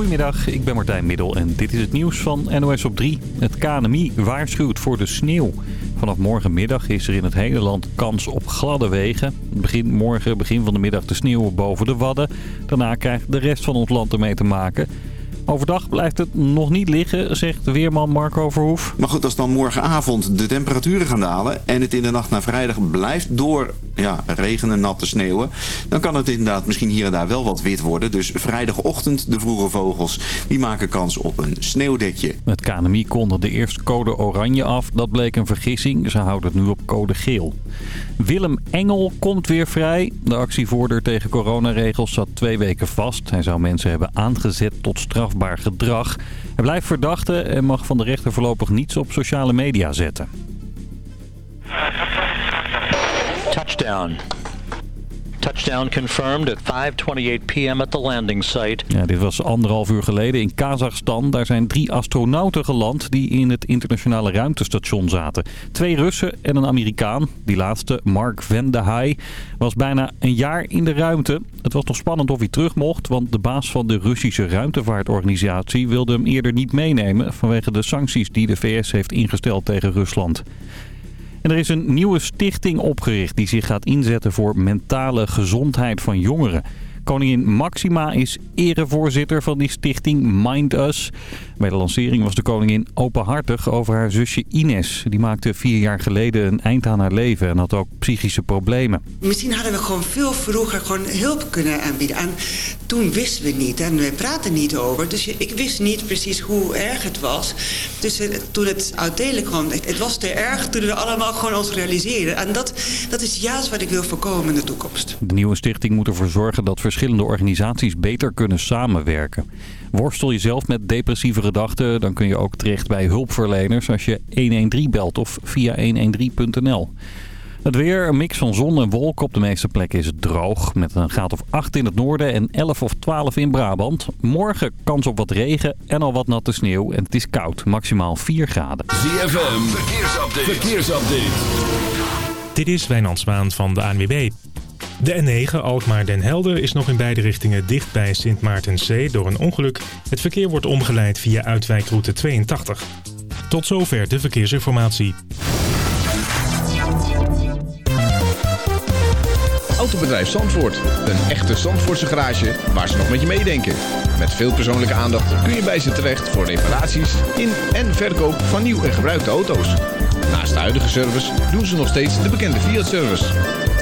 Goedemiddag, ik ben Martijn Middel en dit is het nieuws van NOS op 3. Het KNMI waarschuwt voor de sneeuw. Vanaf morgenmiddag is er in het hele land kans op gladde wegen. Het begint morgen, begin van de middag, te sneeuwen boven de Wadden. Daarna krijgt de rest van ons land ermee te maken. Overdag blijft het nog niet liggen, zegt weerman Marco Verhoef. Maar goed, als dan morgenavond de temperaturen gaan dalen... en het in de nacht naar vrijdag blijft door ja, regenen, natte sneeuwen... dan kan het inderdaad misschien hier en daar wel wat wit worden. Dus vrijdagochtend de vroege vogels, die maken kans op een sneeuwdekje. Het KNMI kondigde eerst code oranje af. Dat bleek een vergissing. Ze houden het nu op code geel. Willem Engel komt weer vrij. De actievoerder tegen coronaregels zat twee weken vast. Hij zou mensen hebben aangezet tot strafbaar gedrag. Hij blijft verdachte en mag van de rechter voorlopig niets op sociale media zetten. Touchdown. Touchdown confirmed at 5:28 p.m. at the landing site. Ja, dit was anderhalf uur geleden in Kazachstan. Daar zijn drie astronauten geland die in het internationale ruimtestation zaten. Twee Russen en een Amerikaan. Die laatste, Mark Van de Haai, was bijna een jaar in de ruimte. Het was nog spannend of hij terug mocht, want de baas van de Russische ruimtevaartorganisatie wilde hem eerder niet meenemen vanwege de sancties die de VS heeft ingesteld tegen Rusland. En er is een nieuwe stichting opgericht die zich gaat inzetten voor mentale gezondheid van jongeren. Koningin Maxima is erevoorzitter van die stichting Mind Us. Bij de lancering was de koningin openhartig over haar zusje Ines. Die maakte vier jaar geleden een eind aan haar leven en had ook psychische problemen. Misschien hadden we gewoon veel vroeger gewoon hulp kunnen aanbieden. En toen wisten we niet en we praten niet over. Dus ik wist niet precies hoe erg het was. Dus eh, toen het uiteindelijk kwam, het was te erg toen we allemaal gewoon ons realiseerden. En dat, dat is juist wat ik wil voorkomen in de toekomst. De nieuwe stichting moet ervoor zorgen dat verschillende organisaties beter kunnen samenwerken. Worstel je zelf met depressieve gedachten, dan kun je ook terecht bij hulpverleners als je 113 belt of via 113.nl. Het weer, een mix van zon en wolken. Op de meeste plekken is het droog. Met een graad of 8 in het noorden en 11 of 12 in Brabant. Morgen kans op wat regen en al wat natte sneeuw. En het is koud, maximaal 4 graden. ZFM, verkeersupdate. verkeersupdate. Dit is Wijnand Zwaan van de ANWB. De N9 Alkmaar-Den Helder is nog in beide richtingen dicht bij Sint Maartenzee door een ongeluk. Het verkeer wordt omgeleid via uitwijkroute 82. Tot zover de verkeersinformatie. Autobedrijf Zandvoort. Een echte Zandvoortse garage waar ze nog met je meedenken. Met veel persoonlijke aandacht kun je bij ze terecht voor reparaties in en verkoop van nieuw en gebruikte auto's. Naast de huidige service doen ze nog steeds de bekende Fiat-service.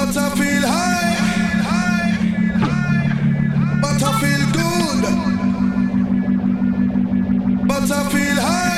But I feel high. But I feel good. But I feel high.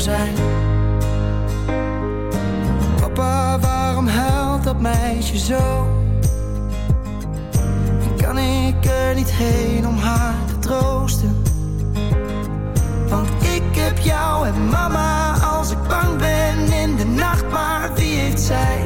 zijn. Papa, waarom huilt dat meisje zo? En kan ik er niet heen om haar te troosten? Want ik heb jou en mama als ik bang ben in de nacht, maar wie heeft zij?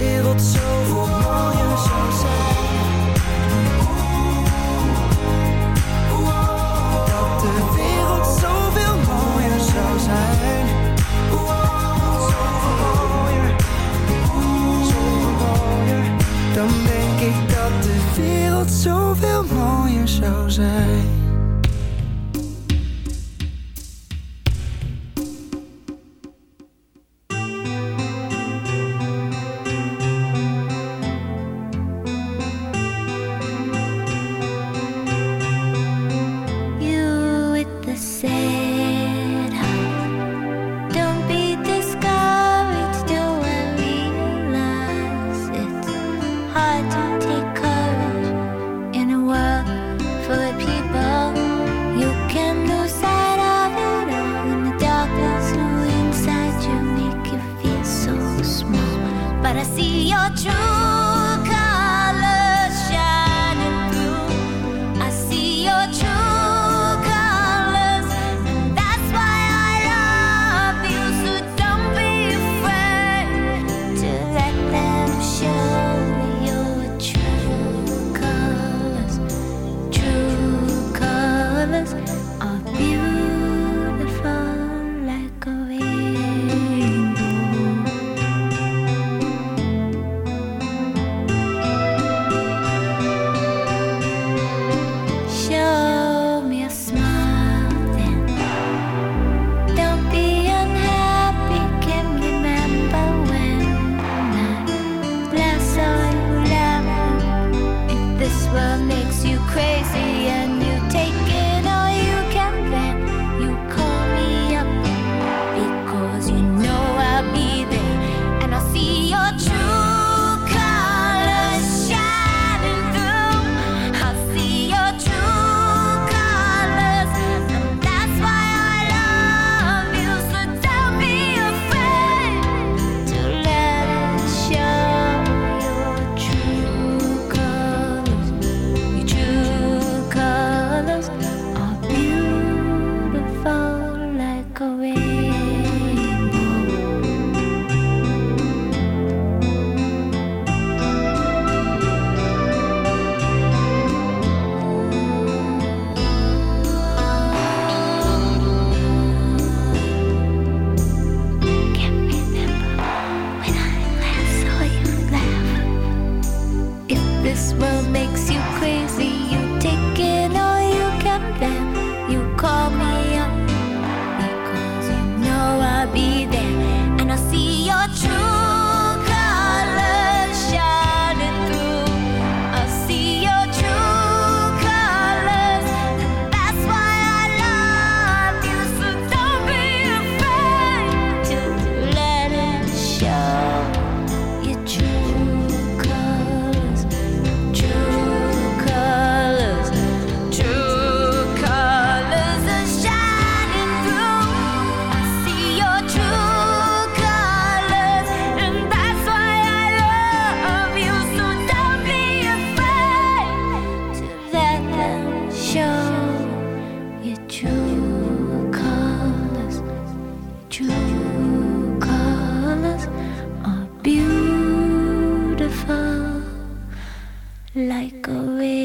river like a wave.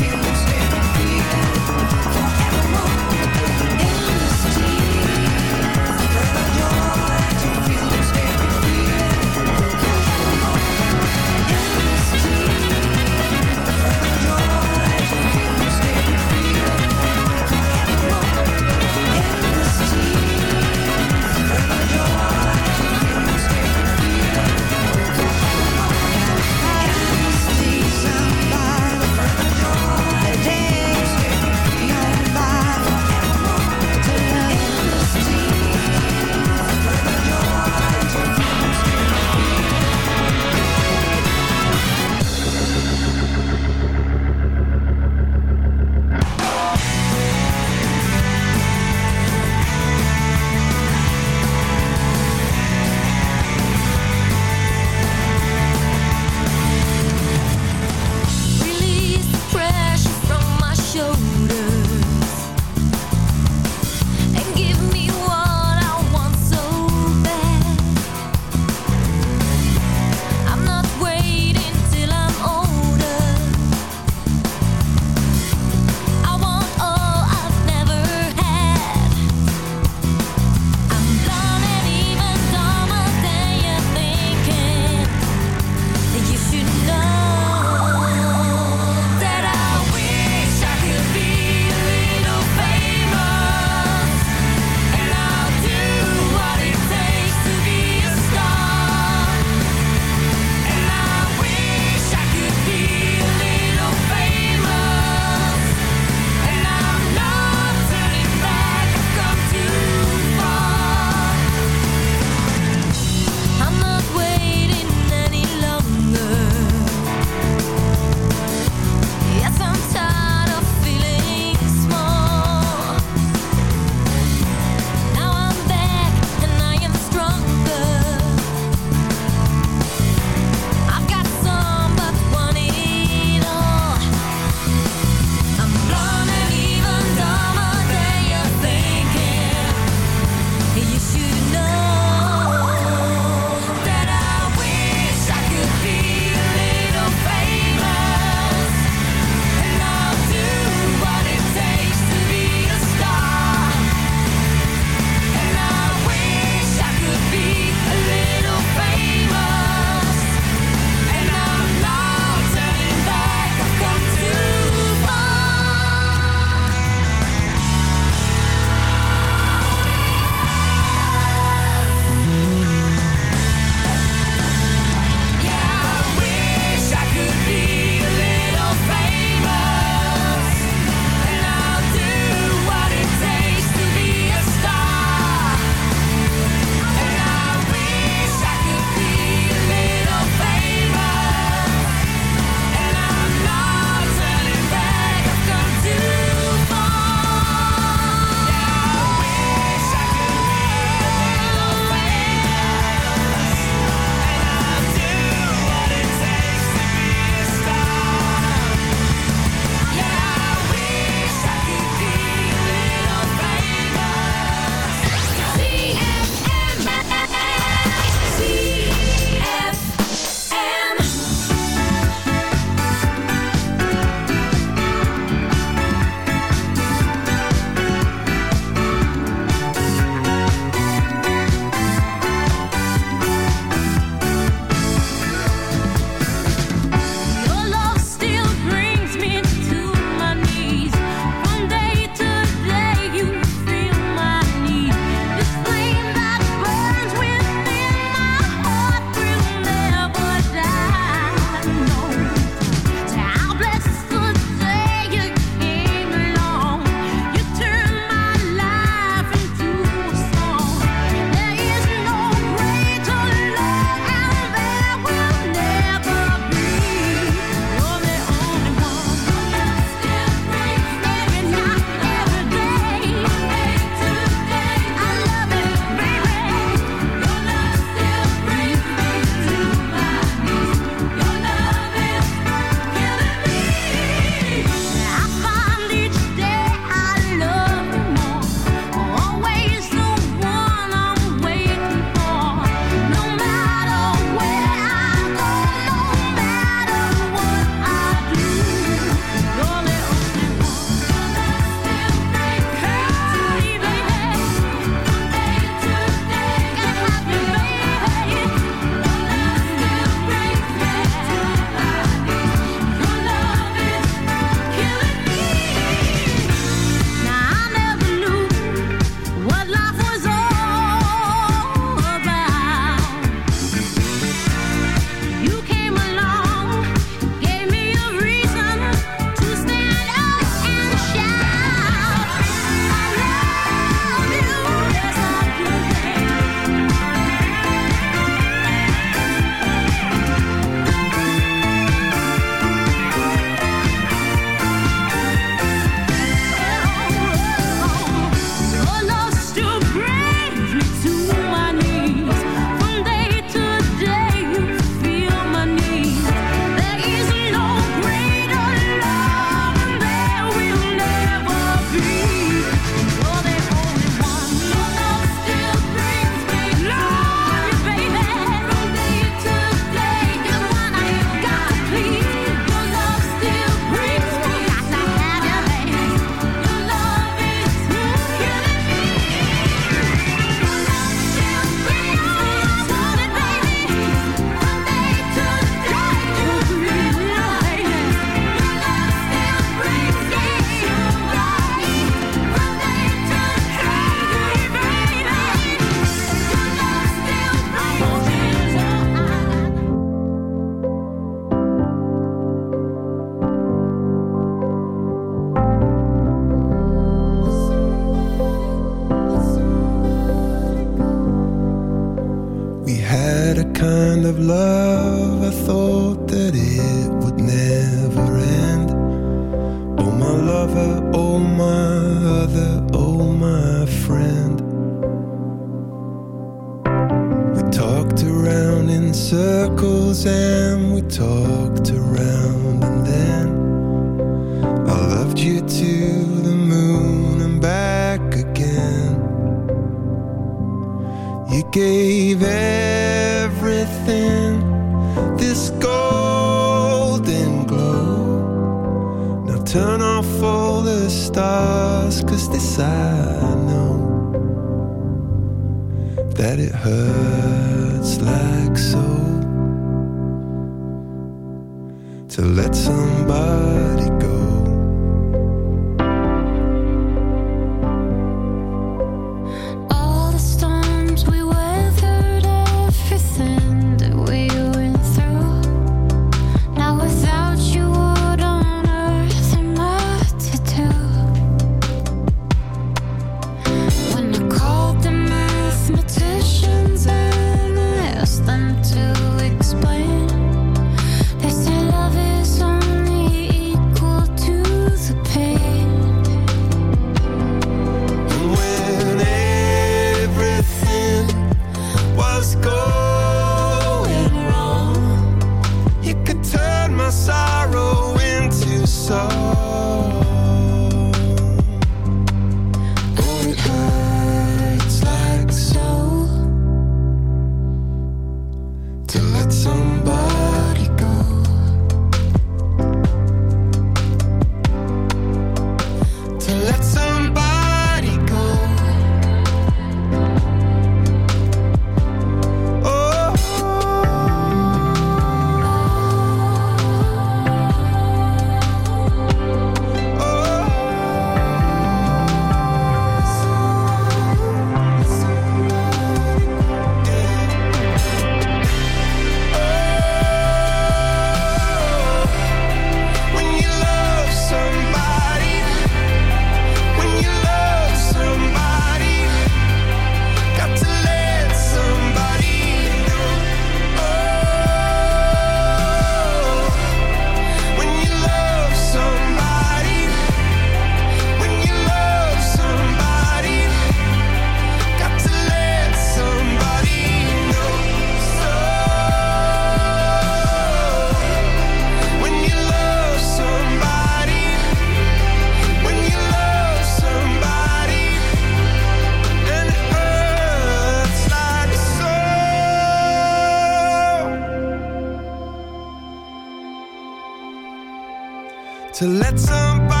To let somebody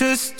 just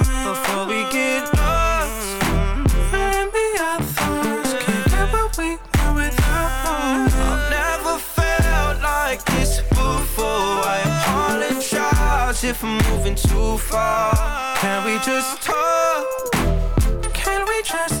if I'm moving too far. Can we just talk? Can we just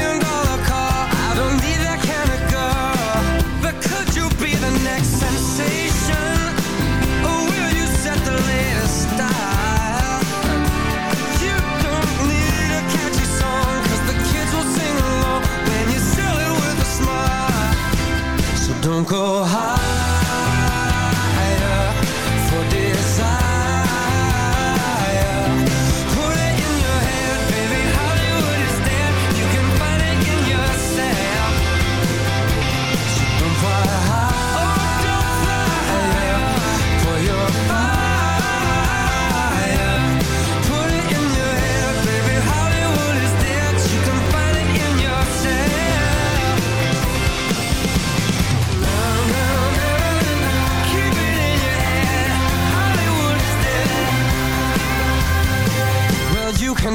go higher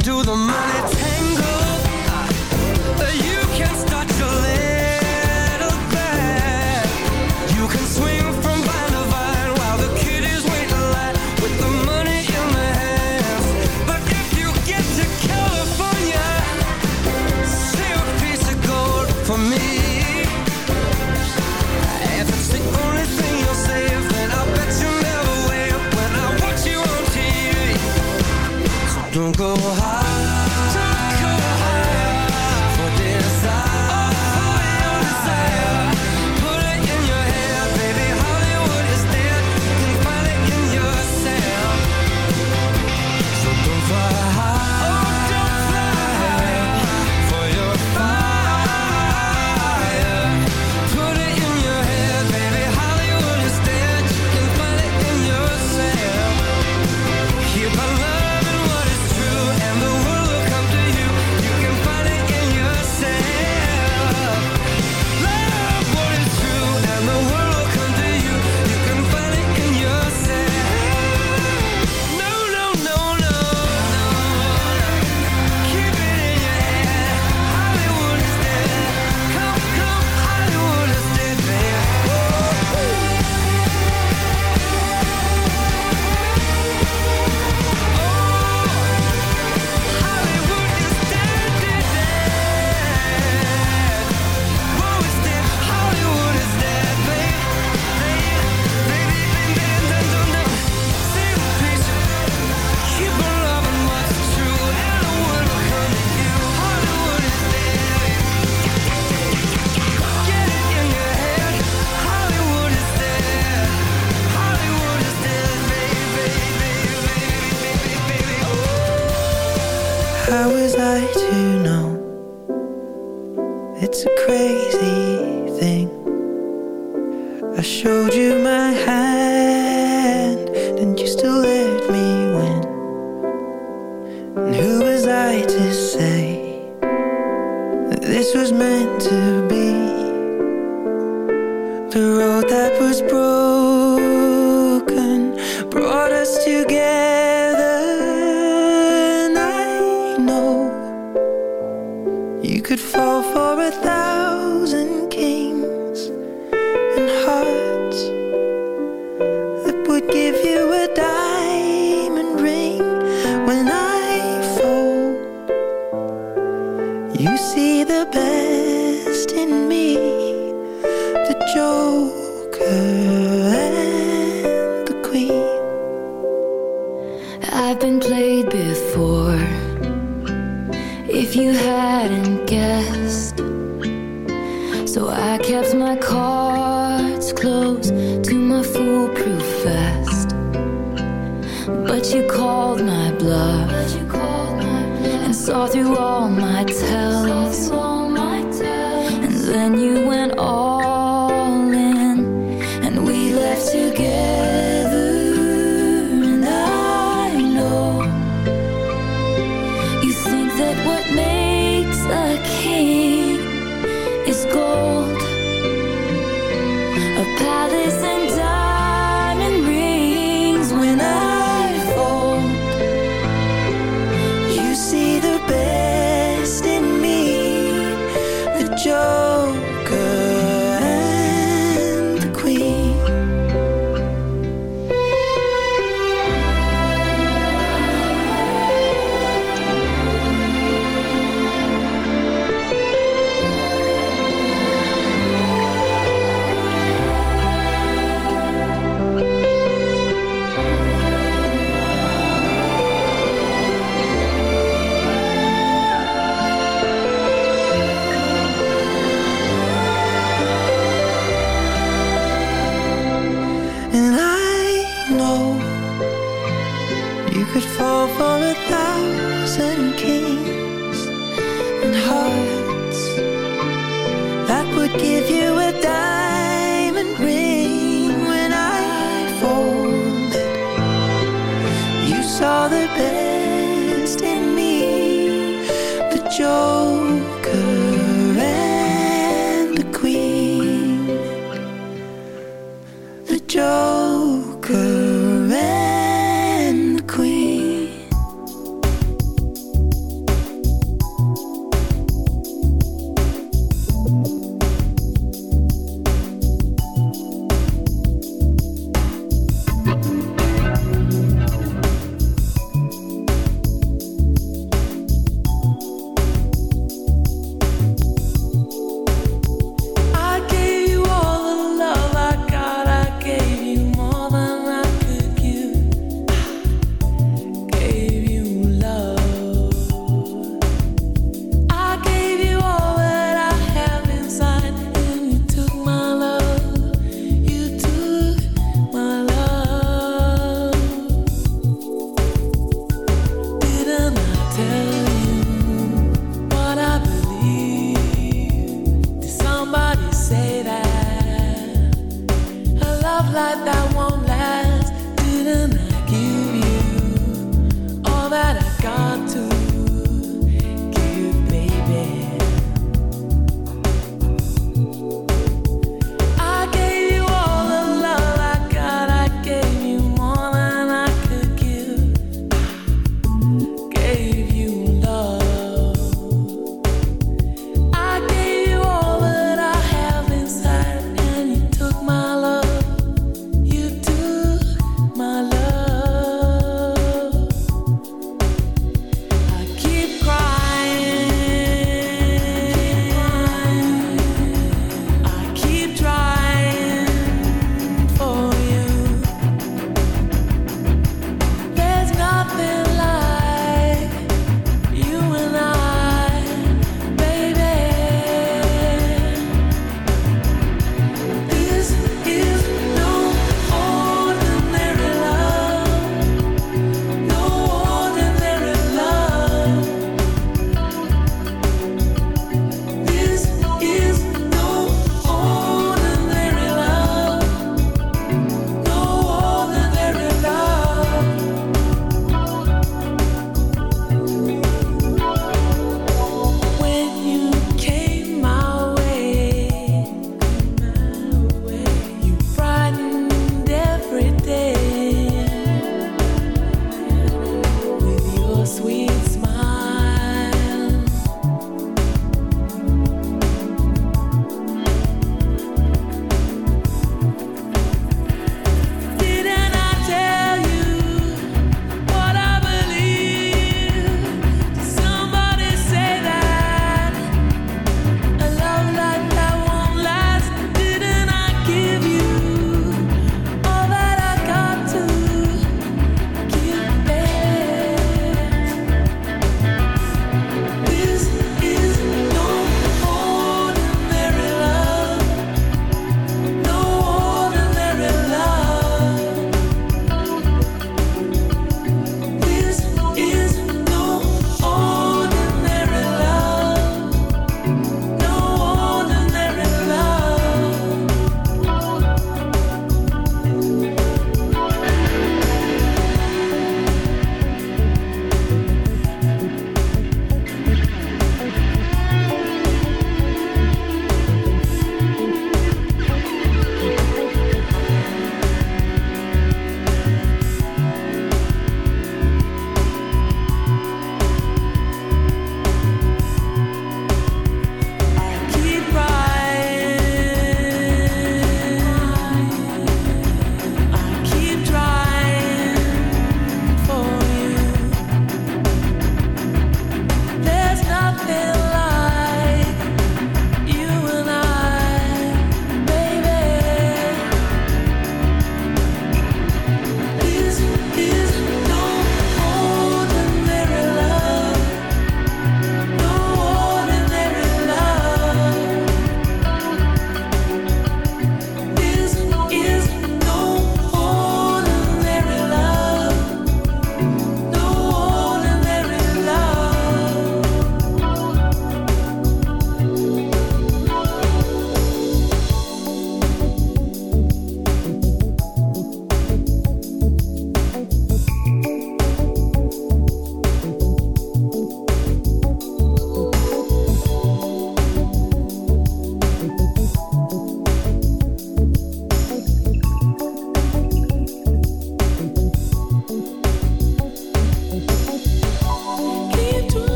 into the try to say this was meant to be. The road that was broken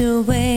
away.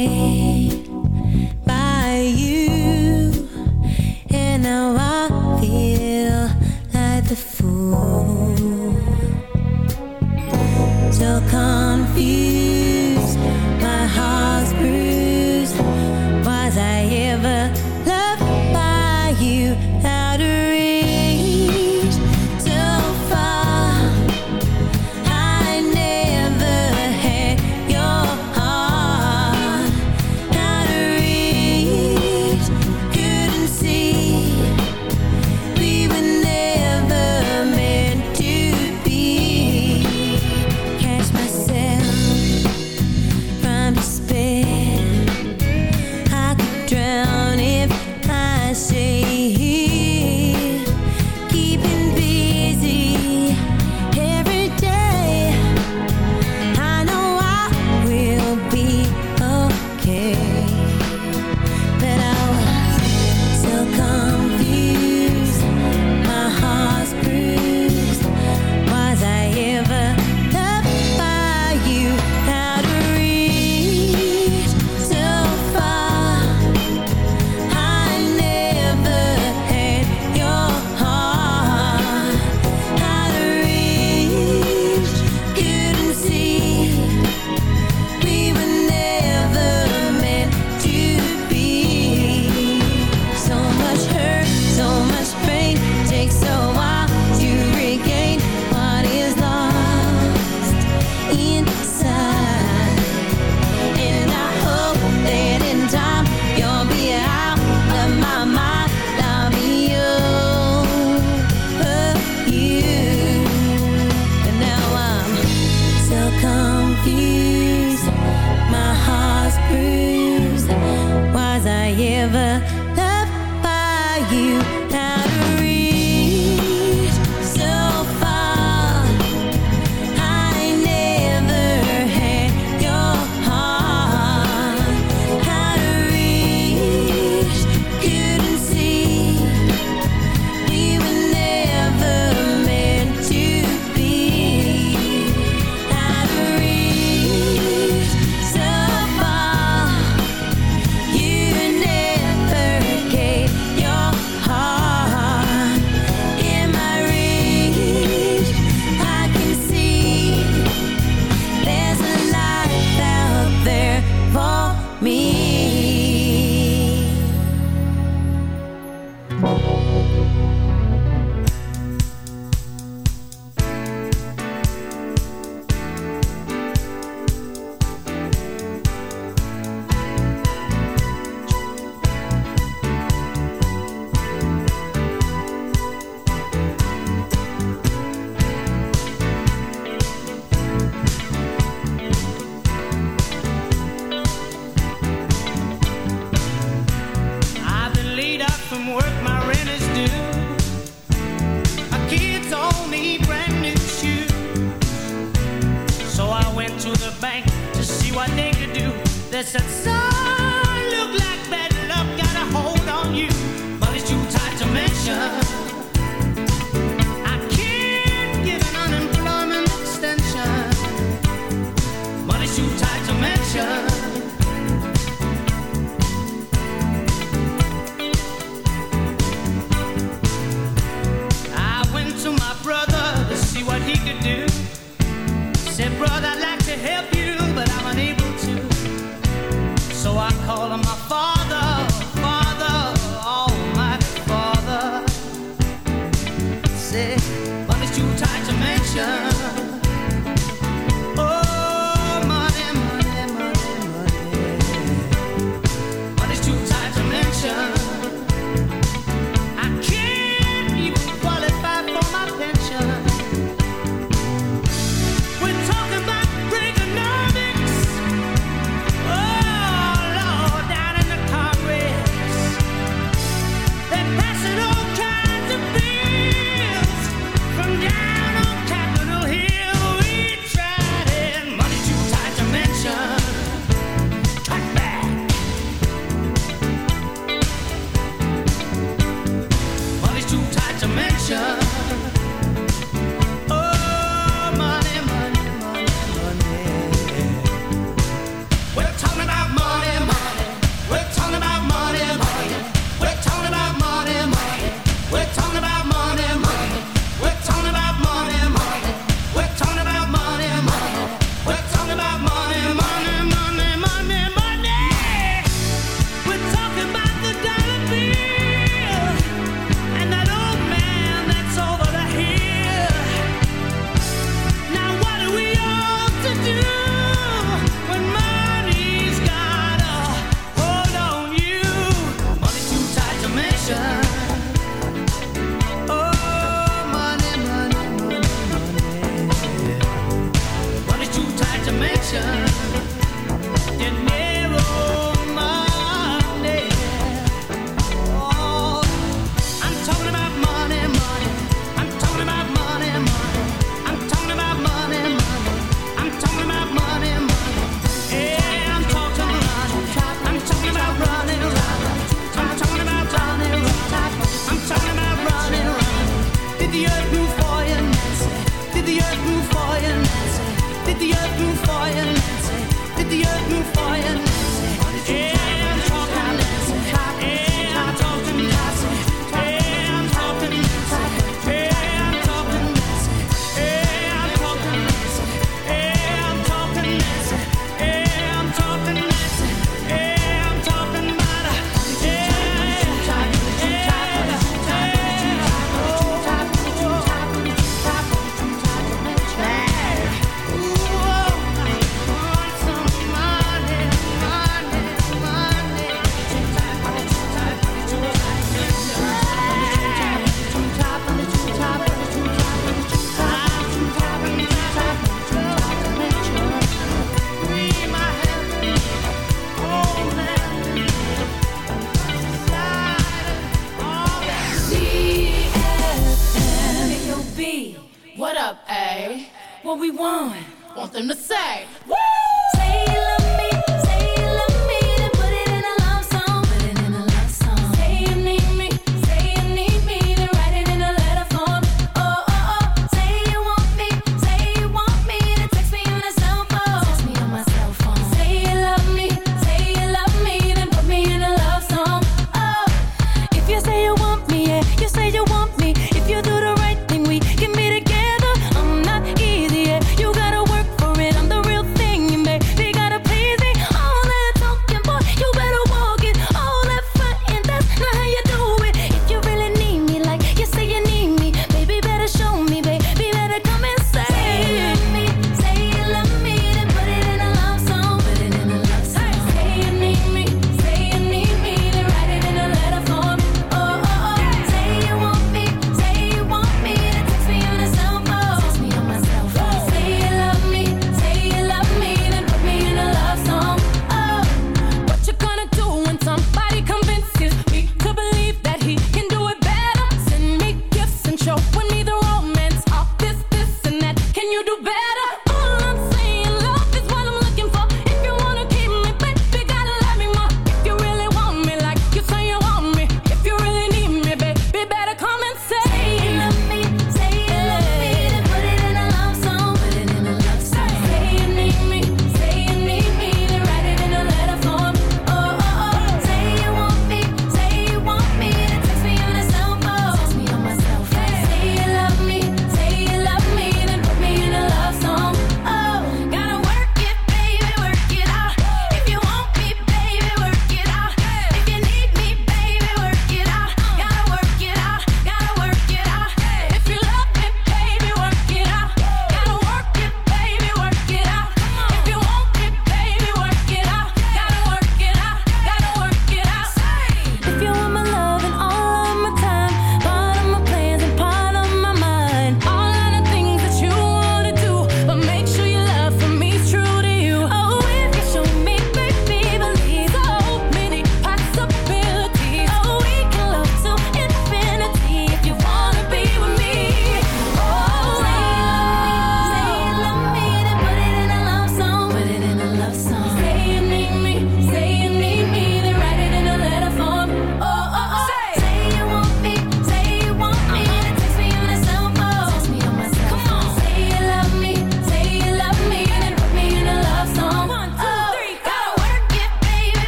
Bye.